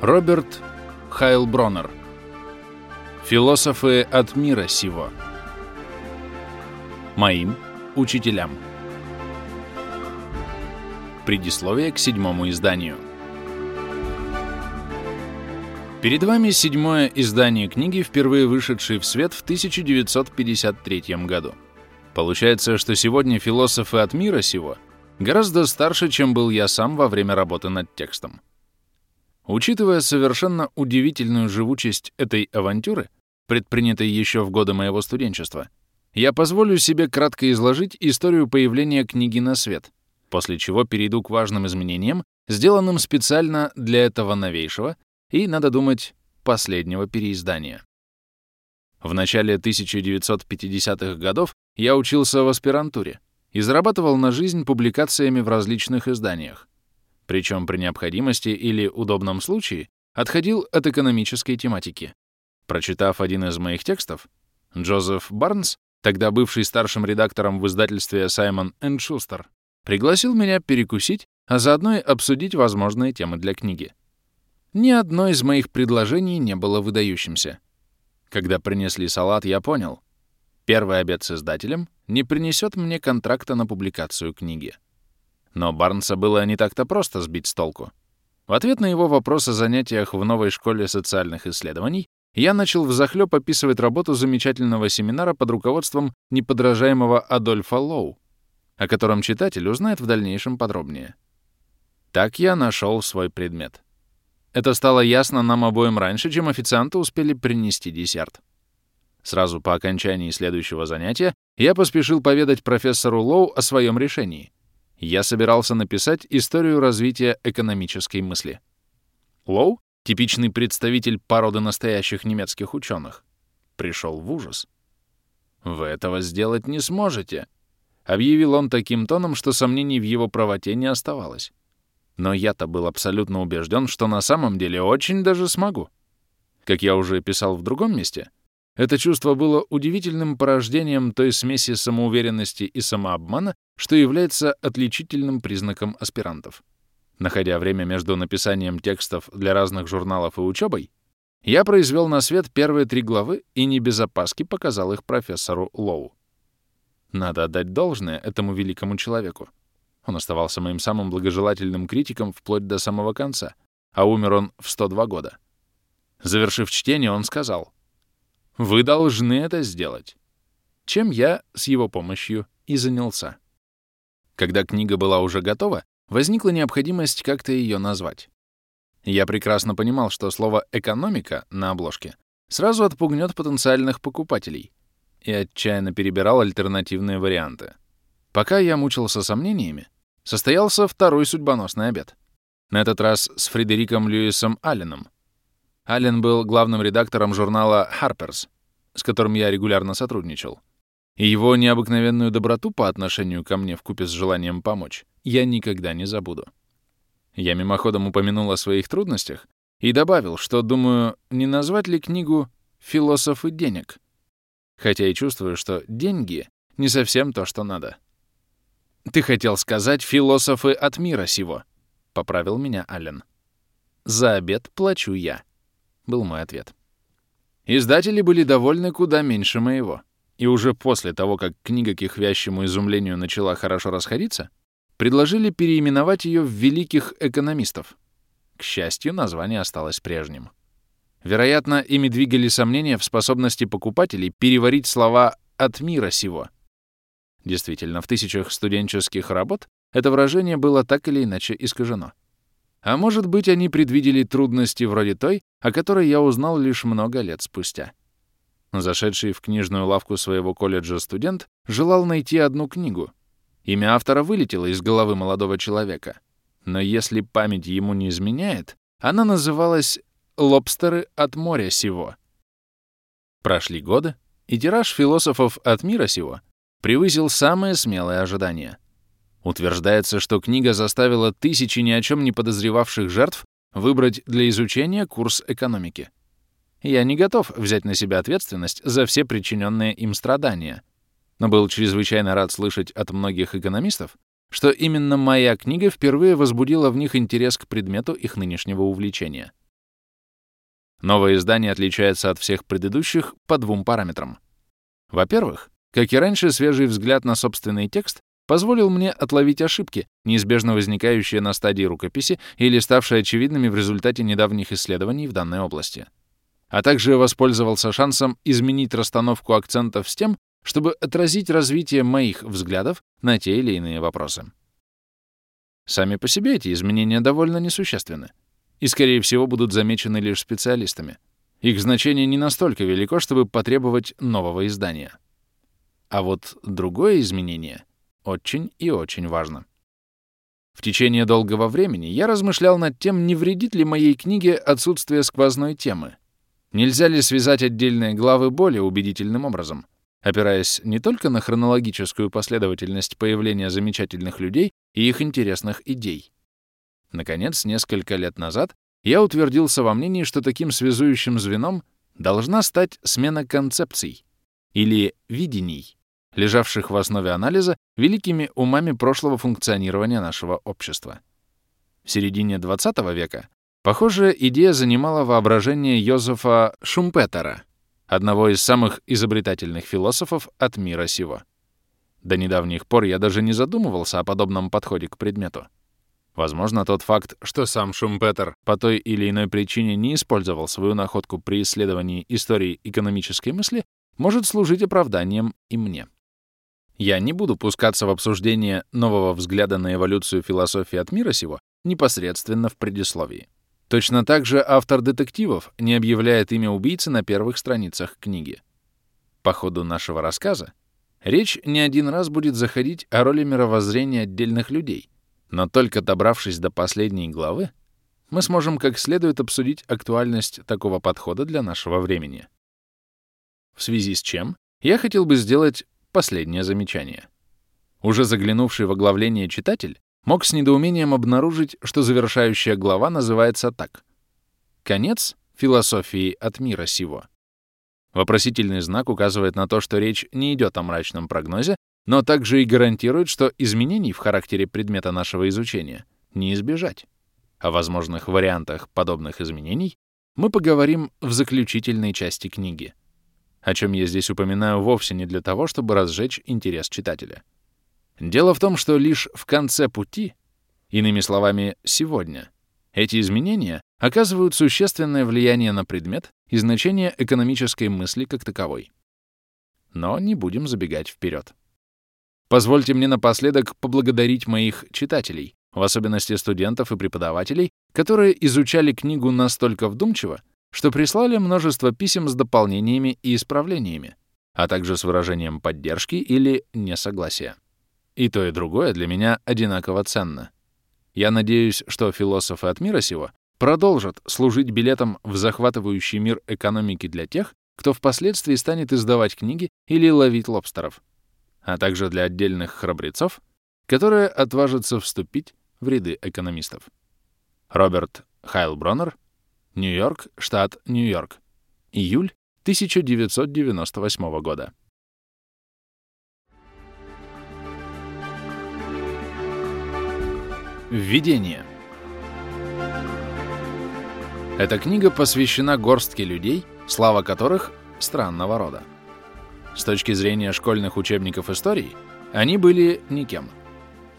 Роберт Хайлбронер. Философы от мира сего. Моим учителям. Предисловие к седьмому изданию. Перед вами седьмое издание книги, впервые вышедшей в свет в 1953 году. Получается, что сегодня философы от мира сего гораздо старше, чем был я сам во время работы над текстом. Учитывая совершенно удивительную живучесть этой авантюры, предпринятой еще в годы моего студенчества, я позволю себе кратко изложить историю появления книги на свет, после чего перейду к важным изменениям, сделанным специально для этого новейшего и, надо думать, последнего переиздания. В начале 1950-х годов я учился в аспирантуре и зарабатывал на жизнь публикациями в различных изданиях, причем при необходимости или удобном случае отходил от экономической тематики. Прочитав один из моих текстов, Джозеф Барнс, тогда бывший старшим редактором в издательстве Саймон Шустер, пригласил меня перекусить, а заодно и обсудить возможные темы для книги. Ни одно из моих предложений не было выдающимся. Когда принесли салат, я понял. Первый обед с издателем не принесет мне контракта на публикацию книги. Но Барнса было не так-то просто сбить с толку. В ответ на его вопрос о занятиях в новой школе социальных исследований я начал взахлёб описывать работу замечательного семинара под руководством неподражаемого Адольфа Лоу, о котором читатель узнает в дальнейшем подробнее. Так я нашел свой предмет. Это стало ясно нам обоим раньше, чем официанты успели принести десерт. Сразу по окончании следующего занятия я поспешил поведать профессору Лоу о своем решении. Я собирался написать историю развития экономической мысли. Лоу, типичный представитель породы настоящих немецких ученых, пришел в ужас. «Вы этого сделать не сможете», — объявил он таким тоном, что сомнений в его правоте не оставалось. Но я-то был абсолютно убежден, что на самом деле очень даже смогу. Как я уже писал в другом месте, это чувство было удивительным порождением той смеси самоуверенности и самообмана, что является отличительным признаком аспирантов. Находя время между написанием текстов для разных журналов и учебой, я произвел на свет первые три главы и не без опаски показал их профессору Лоу. Надо отдать должное этому великому человеку. Он оставался моим самым благожелательным критиком вплоть до самого конца, а умер он в 102 года. Завершив чтение, он сказал, «Вы должны это сделать», чем я с его помощью и занялся. Когда книга была уже готова, возникла необходимость как-то ее назвать. Я прекрасно понимал, что слово «экономика» на обложке сразу отпугнет потенциальных покупателей и отчаянно перебирал альтернативные варианты. Пока я мучился сомнениями, состоялся второй судьбоносный обед. На этот раз с Фредериком Льюисом Алленом. Аллен был главным редактором журнала Harper's, с которым я регулярно сотрудничал. И его необыкновенную доброту по отношению ко мне вкупе с желанием помочь я никогда не забуду. Я мимоходом упомянул о своих трудностях и добавил, что, думаю, не назвать ли книгу «Философы денег», хотя и чувствую, что деньги — не совсем то, что надо. «Ты хотел сказать философы от мира сего», — поправил меня Аллен. «За обед плачу я», — был мой ответ. Издатели были довольны куда меньше моего. И уже после того, как книга к их вящему изумлению начала хорошо расходиться, предложили переименовать ее в «Великих экономистов». К счастью, название осталось прежним. Вероятно, ими двигали сомнения в способности покупателей переварить слова «от мира сего», Действительно, в тысячах студенческих работ это выражение было так или иначе искажено. А может быть, они предвидели трудности вроде той, о которой я узнал лишь много лет спустя. Зашедший в книжную лавку своего колледжа студент желал найти одну книгу. Имя автора вылетело из головы молодого человека. Но если память ему не изменяет, она называлась «Лобстеры от моря сего». Прошли годы, и тираж философов от мира сего превысил самые смелые ожидания. Утверждается, что книга заставила тысячи ни о чем не подозревавших жертв выбрать для изучения курс экономики. Я не готов взять на себя ответственность за все причиненные им страдания, но был чрезвычайно рад слышать от многих экономистов, что именно моя книга впервые возбудила в них интерес к предмету их нынешнего увлечения. Новое издание отличается от всех предыдущих по двум параметрам. Во-первых, как и раньше, свежий взгляд на собственный текст позволил мне отловить ошибки, неизбежно возникающие на стадии рукописи или ставшие очевидными в результате недавних исследований в данной области. А также воспользовался шансом изменить расстановку акцентов с тем, чтобы отразить развитие моих взглядов на те или иные вопросы. Сами по себе эти изменения довольно несущественны и, скорее всего, будут замечены лишь специалистами. Их значение не настолько велико, чтобы потребовать нового издания. А вот другое изменение очень и очень важно. В течение долгого времени я размышлял над тем, не вредит ли моей книге отсутствие сквозной темы. Нельзя ли связать отдельные главы более убедительным образом, опираясь не только на хронологическую последовательность появления замечательных людей и их интересных идей, Наконец, несколько лет назад я утвердился во мнении, что таким связующим звеном должна стать смена концепций или видений, лежавших в основе анализа великими умами прошлого функционирования нашего общества. В середине XX века похожая идея занимала воображение Йозефа Шумпетера, одного из самых изобретательных философов от мира сего. До недавних пор я даже не задумывался о подобном подходе к предмету. Возможно, тот факт, что сам Шумпетер по той или иной причине не использовал свою находку при исследовании истории экономической мысли, может служить оправданием и мне. Я не буду пускаться в обсуждение нового взгляда на эволюцию философии от мира сего непосредственно в предисловии. Точно так же автор детективов не объявляет имя убийцы на первых страницах книги. По ходу нашего рассказа речь не один раз будет заходить о роли мировоззрения отдельных людей, но только добравшись до последней главы, мы сможем как следует обсудить актуальность такого подхода для нашего времени. В связи с чем я хотел бы сделать последнее замечание. Уже заглянувший в оглавление читатель мог с недоумением обнаружить, что завершающая глава называется так. «Конец философии от мира сего». Вопросительный знак указывает на то, что речь не идет о мрачном прогнозе, но также и гарантирует, что изменений в характере предмета нашего изучения не избежать. О возможных вариантах подобных изменений мы поговорим в заключительной части книги, о чем я здесь упоминаю вовсе не для того, чтобы разжечь интерес читателя. Дело в том, что лишь в конце пути, иными словами, сегодня, эти изменения оказывают существенное влияние на предмет и значение экономической мысли как таковой. Но не будем забегать вперед. Позвольте мне напоследок поблагодарить моих читателей, в особенности студентов и преподавателей, которые изучали книгу настолько вдумчиво, что прислали множество писем с дополнениями и исправлениями, а также с выражением поддержки или несогласия. И то, и другое для меня одинаково ценно. Я надеюсь, что философы от мира сего продолжат служить билетом в захватывающий мир экономики для тех, кто впоследствии станет издавать книги или ловить лобстеров а также для отдельных храбрецов, которые отважатся вступить в ряды экономистов. Роберт Хайлбронер, Нью-Йорк, штат Нью-Йорк. Июль 1998 года. Введение. Эта книга посвящена горстке людей, слава которых странного рода. С точки зрения школьных учебников истории, они были никем.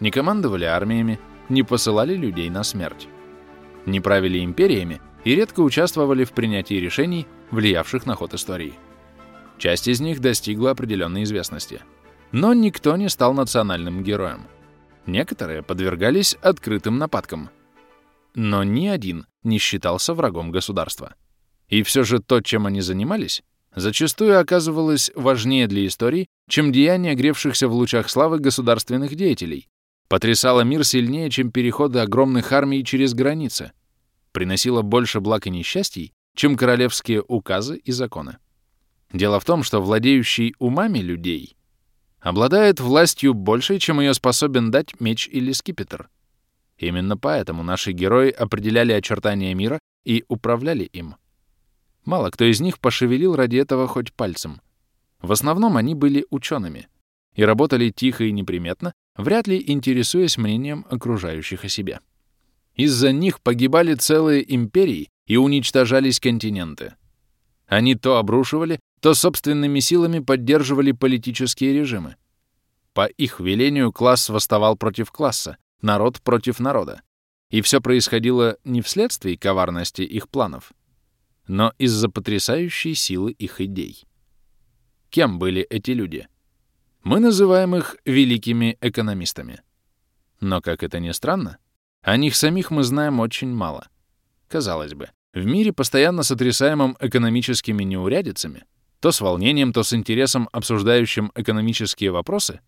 Не командовали армиями, не посылали людей на смерть. Не правили империями и редко участвовали в принятии решений, влиявших на ход истории. Часть из них достигла определенной известности. Но никто не стал национальным героем. Некоторые подвергались открытым нападкам. Но ни один не считался врагом государства. И все же то, чем они занимались, зачастую оказывалось важнее для истории, чем деяния гревшихся в лучах славы государственных деятелей, потрясало мир сильнее, чем переходы огромных армий через границы, приносило больше благ и несчастий, чем королевские указы и законы. Дело в том, что владеющий умами людей обладает властью большей, чем ее способен дать меч или скипетр. Именно поэтому наши герои определяли очертания мира и управляли им. Мало кто из них пошевелил ради этого хоть пальцем. В основном они были учеными и работали тихо и неприметно, вряд ли интересуясь мнением окружающих о себе. Из-за них погибали целые империи и уничтожались континенты. Они то обрушивали, то собственными силами поддерживали политические режимы. По их велению класс восставал против класса, народ против народа. И все происходило не вследствие коварности их планов, но из-за потрясающей силы их идей. Кем были эти люди? Мы называем их великими экономистами. Но, как это ни странно, о них самих мы знаем очень мало. Казалось бы, в мире, постоянно сотрясаемом экономическими неурядицами, то с волнением, то с интересом обсуждающим экономические вопросы,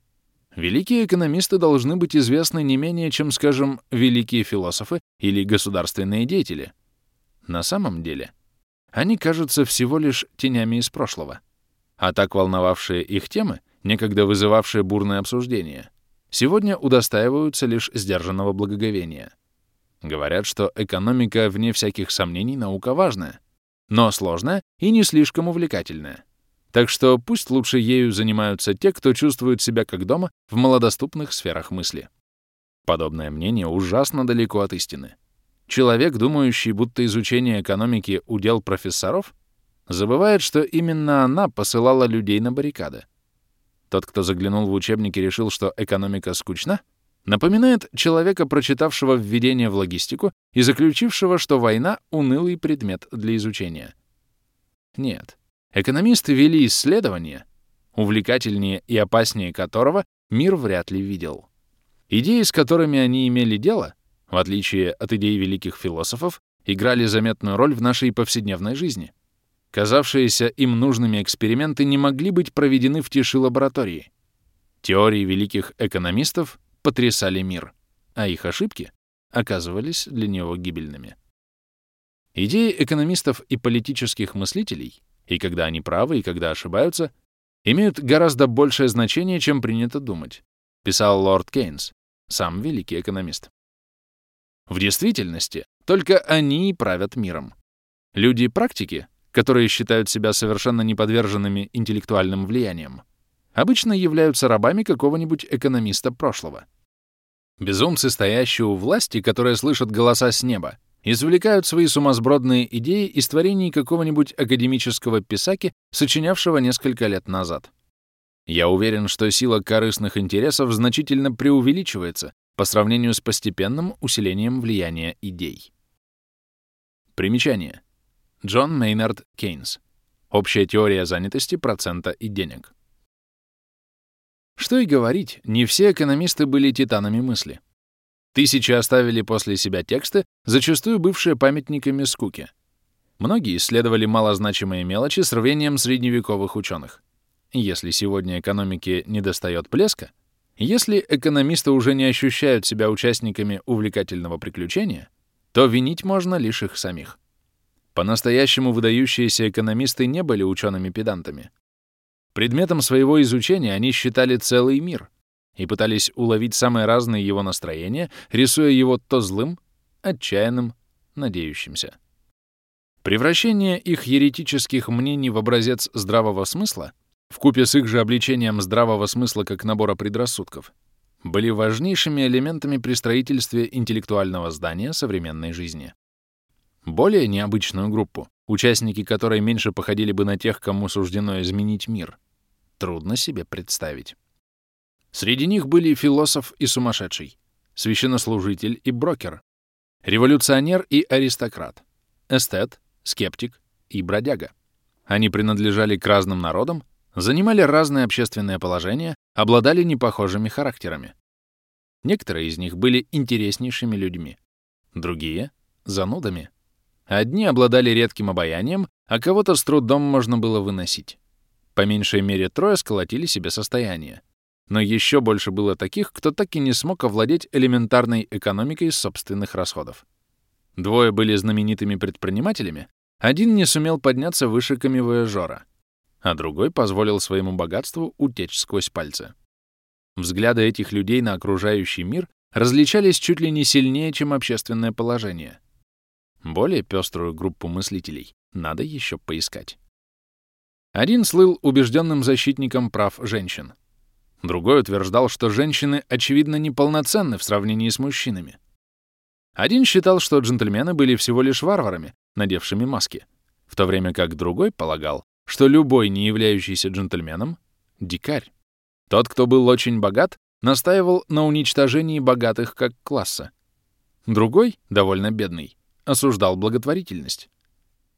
великие экономисты должны быть известны не менее, чем, скажем, великие философы или государственные деятели. На самом деле, они кажутся всего лишь тенями из прошлого. А так волновавшие их темы, некогда вызывавшие бурное обсуждение, сегодня удостаиваются лишь сдержанного благоговения. Говорят, что экономика, вне всяких сомнений, наука важная, но сложная и не слишком увлекательная. Так что пусть лучше ею занимаются те, кто чувствует себя как дома в малодоступных сферах мысли. Подобное мнение ужасно далеко от истины. Человек, думающий, будто изучение экономики — удел профессоров, забывает, что именно она посылала людей на баррикады. Тот, кто заглянул в учебники, решил, что экономика скучна, напоминает человека, прочитавшего введение в логистику и заключившего, что война — унылый предмет для изучения. Нет. Экономисты вели исследования, увлекательнее и опаснее которого мир вряд ли видел. Идеи, с которыми они имели дело, в отличие от идей великих философов, играли заметную роль в нашей повседневной жизни. Казавшиеся им нужными эксперименты не могли быть проведены в тиши лаборатории. Теории великих экономистов потрясали мир, а их ошибки оказывались для него гибельными. Идеи экономистов и политических мыслителей, и когда они правы, и когда ошибаются, имеют гораздо большее значение, чем принято думать, писал лорд Кейнс, сам великий экономист. В действительности, только они и правят миром. Люди практики, которые считают себя совершенно неподверженными интеллектуальным влиянием, обычно являются рабами какого-нибудь экономиста прошлого. Безумцы, стоящие у власти, которые слышат голоса с неба, извлекают свои сумасбродные идеи из творений какого-нибудь академического писаки, сочинявшего несколько лет назад. Я уверен, что сила корыстных интересов значительно преувеличивается по сравнению с постепенным усилением влияния идей. Примечание. Джон Мейнард Кейнс. Общая теория занятости процента и денег. Что и говорить, не все экономисты были титанами мысли. Тысячи оставили после себя тексты, зачастую бывшие памятниками скуки. Многие исследовали малозначимые мелочи с рвением средневековых ученых. Если сегодня экономике недостает плеска, если экономисты уже не ощущают себя участниками увлекательного приключения, то винить можно лишь их самих. По-настоящему выдающиеся экономисты не были учеными-педантами. Предметом своего изучения они считали целый мир и пытались уловить самые разные его настроения, рисуя его то злым, отчаянным, надеющимся. Превращение их еретических мнений в образец здравого смысла, вкупе с их же обличением здравого смысла как набора предрассудков, были важнейшими элементами при строительстве интеллектуального здания современной жизни. Более необычную группу, участники которой меньше походили бы на тех, кому суждено изменить мир, трудно себе представить. Среди них были философ и сумасшедший, священнослужитель и брокер, революционер и аристократ, эстет, скептик и бродяга. Они принадлежали к разным народам, занимали разные общественные положения, обладали непохожими характерами. Некоторые из них были интереснейшими людьми, другие — занудами. Одни обладали редким обаянием, а кого-то с трудом можно было выносить. По меньшей мере трое сколотили себе состояние. Но еще больше было таких, кто так и не смог овладеть элементарной экономикой собственных расходов. Двое были знаменитыми предпринимателями, один не сумел подняться выше камевояжора, а другой позволил своему богатству утечь сквозь пальцы. Взгляды этих людей на окружающий мир различались чуть ли не сильнее, чем общественное положение. Более пеструю группу мыслителей надо еще поискать. Один слыл убежденным защитником прав женщин. Другой утверждал, что женщины, очевидно, неполноценны в сравнении с мужчинами. Один считал, что джентльмены были всего лишь варварами, надевшими маски, в то время как другой полагал, что любой, не являющийся джентльменом, — дикарь. Тот, кто был очень богат, настаивал на уничтожении богатых как класса. Другой, довольно бедный, осуждал благотворительность.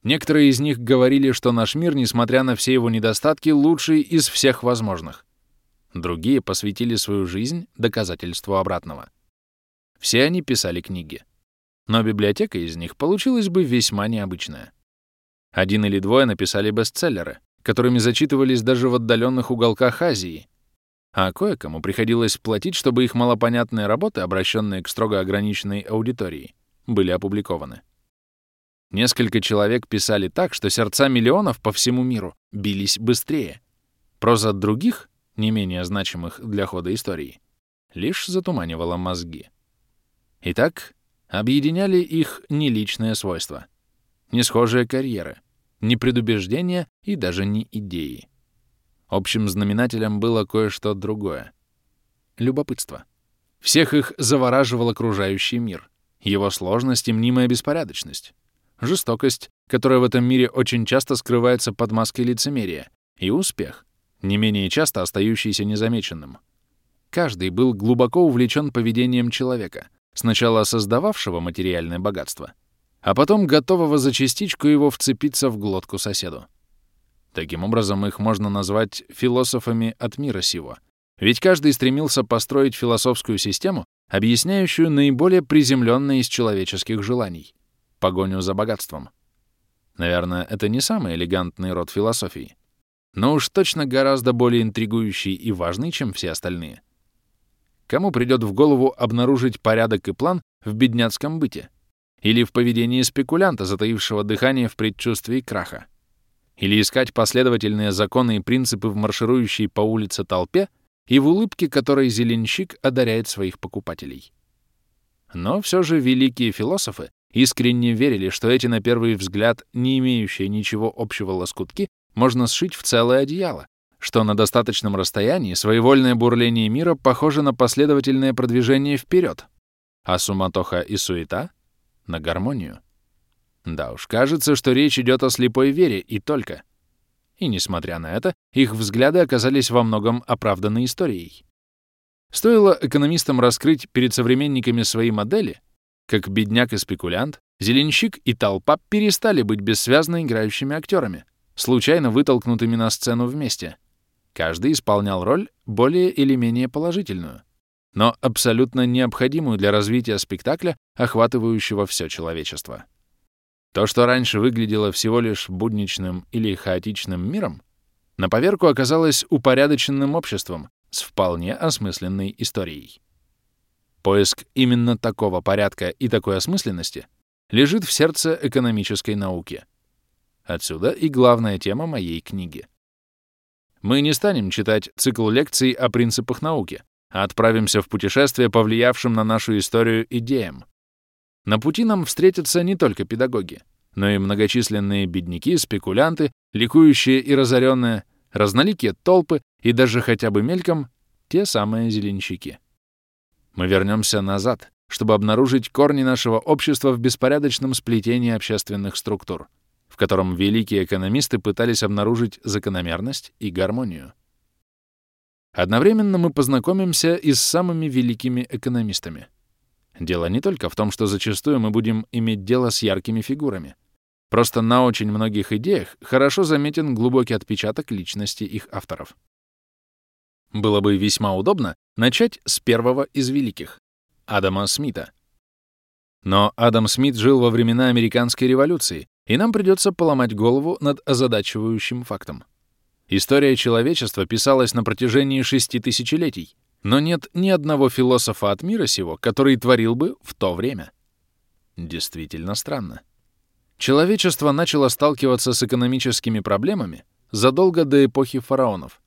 Некоторые из них говорили, что наш мир, несмотря на все его недостатки, лучший из всех возможных. Другие посвятили свою жизнь доказательству обратного. Все они писали книги. Но библиотека из них получилась бы весьма необычная. Один или двое написали бестселлеры, которыми зачитывались даже в отдаленных уголках Азии, а кое-кому приходилось платить, чтобы их малопонятные работы, обращенные к строго ограниченной аудитории, были опубликованы. Несколько человек писали так, что сердца миллионов по всему миру бились быстрее. Проза других, не менее значимых для хода истории, лишь затуманивала мозги. Итак, объединяли их не личные свойства, не схожие карьеры, не предубеждения и даже не идеи. Общим знаменателем было кое-что другое — любопытство. Всех их завораживал окружающий мир, его сложность и мнимая беспорядочность, жестокость, которая в этом мире очень часто скрывается под маской лицемерия, и успех, не менее часто остающийся незамеченным. Каждый был глубоко увлечен поведением человека, сначала создававшего материальное богатство, а потом готового за частичку его вцепиться в глотку соседу. Таким образом, их можно назвать философами от мира сего, ведь каждый стремился построить философскую систему, объясняющую наиболее приземленные из человеческих желаний — погоню за богатством. Наверное, это не самый элегантный род философии, но уж точно гораздо более интригующий и важный, чем все остальные. Кому придет в голову обнаружить порядок и план в бедняцком быте? Или в поведении спекулянта, затаившего дыхание в предчувствии краха? Или искать последовательные законы и принципы в марширующей по улице толпе и в улыбке, которой зеленщик одаряет своих покупателей? Но все же великие философы искренне верили, что эти, на первый взгляд, не имеющие ничего общего лоскутки, можно сшить в целое одеяло, что на достаточном расстоянии своевольное бурление мира похоже на последовательное продвижение вперед, а суматоха и суета — на гармонию. Да уж, кажется, что речь идет о слепой вере и только. И несмотря на это, их взгляды оказались во многом оправданы историей. Стоило экономистам раскрыть перед современниками свои модели, как бедняк и спекулянт, зеленщик и толпа перестали быть бессвязно играющими актерами, случайно вытолкнутыми на сцену вместе — Каждый исполнял роль более или менее положительную, но абсолютно необходимую для развития спектакля, охватывающего все человечество. То, что раньше выглядело всего лишь будничным или хаотичным миром, на поверку оказалось упорядоченным обществом с вполне осмысленной историей. Поиск именно такого порядка и такой осмысленности лежит в сердце экономической науки. Отсюда и главная тема моей книги — мы не станем читать цикл лекций о принципах науки, а отправимся в путешествие, повлиявшим на нашу историю идеям. На пути нам встретятся не только педагоги, но и многочисленные бедняки, спекулянты, ликующие и разоренные, разноликие толпы и даже хотя бы мельком те самые зеленщики. Мы вернемся назад, чтобы обнаружить корни нашего общества в беспорядочном сплетении общественных структур — в котором великие экономисты пытались обнаружить закономерность и гармонию. Одновременно мы познакомимся и с самыми великими экономистами. Дело не только в том, что зачастую мы будем иметь дело с яркими фигурами. Просто на очень многих идеях хорошо заметен глубокий отпечаток личности их авторов. Было бы весьма удобно начать с первого из великих — Адама Смита. Но Адам Смит жил во времена Американской революции и нам придется поломать голову над озадачивающим фактом. История человечества писалась на протяжении шести тысячелетий, но нет ни одного философа от мира сего, который творил бы в то время. Действительно странно. Человечество начало сталкиваться с экономическими проблемами задолго до эпохи фараонов.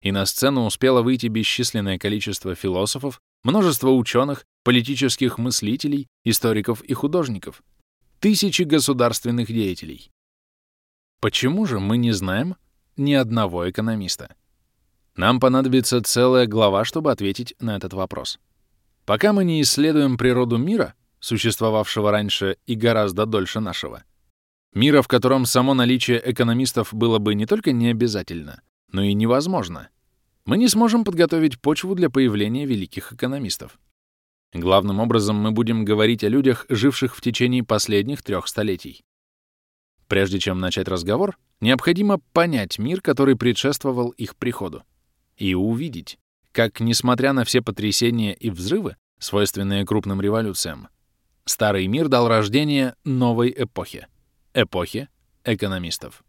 И на сцену успело выйти бесчисленное количество философов, множество ученых, политических мыслителей, историков и художников — тысячи государственных деятелей. Почему же мы не знаем ни одного экономиста? Нам понадобится целая глава, чтобы ответить на этот вопрос. Пока мы не исследуем природу мира, существовавшего раньше и гораздо дольше нашего, Мира, в котором само наличие экономистов было бы не только необязательно, но и невозможно. Мы не сможем подготовить почву для появления великих экономистов. Главным образом мы будем говорить о людях, живших в течение последних трех столетий. Прежде чем начать разговор, необходимо понять мир, который предшествовал их приходу, и увидеть, как, несмотря на все потрясения и взрывы, свойственные крупным революциям, старый мир дал рождение новой эпохе — эпохе экономистов.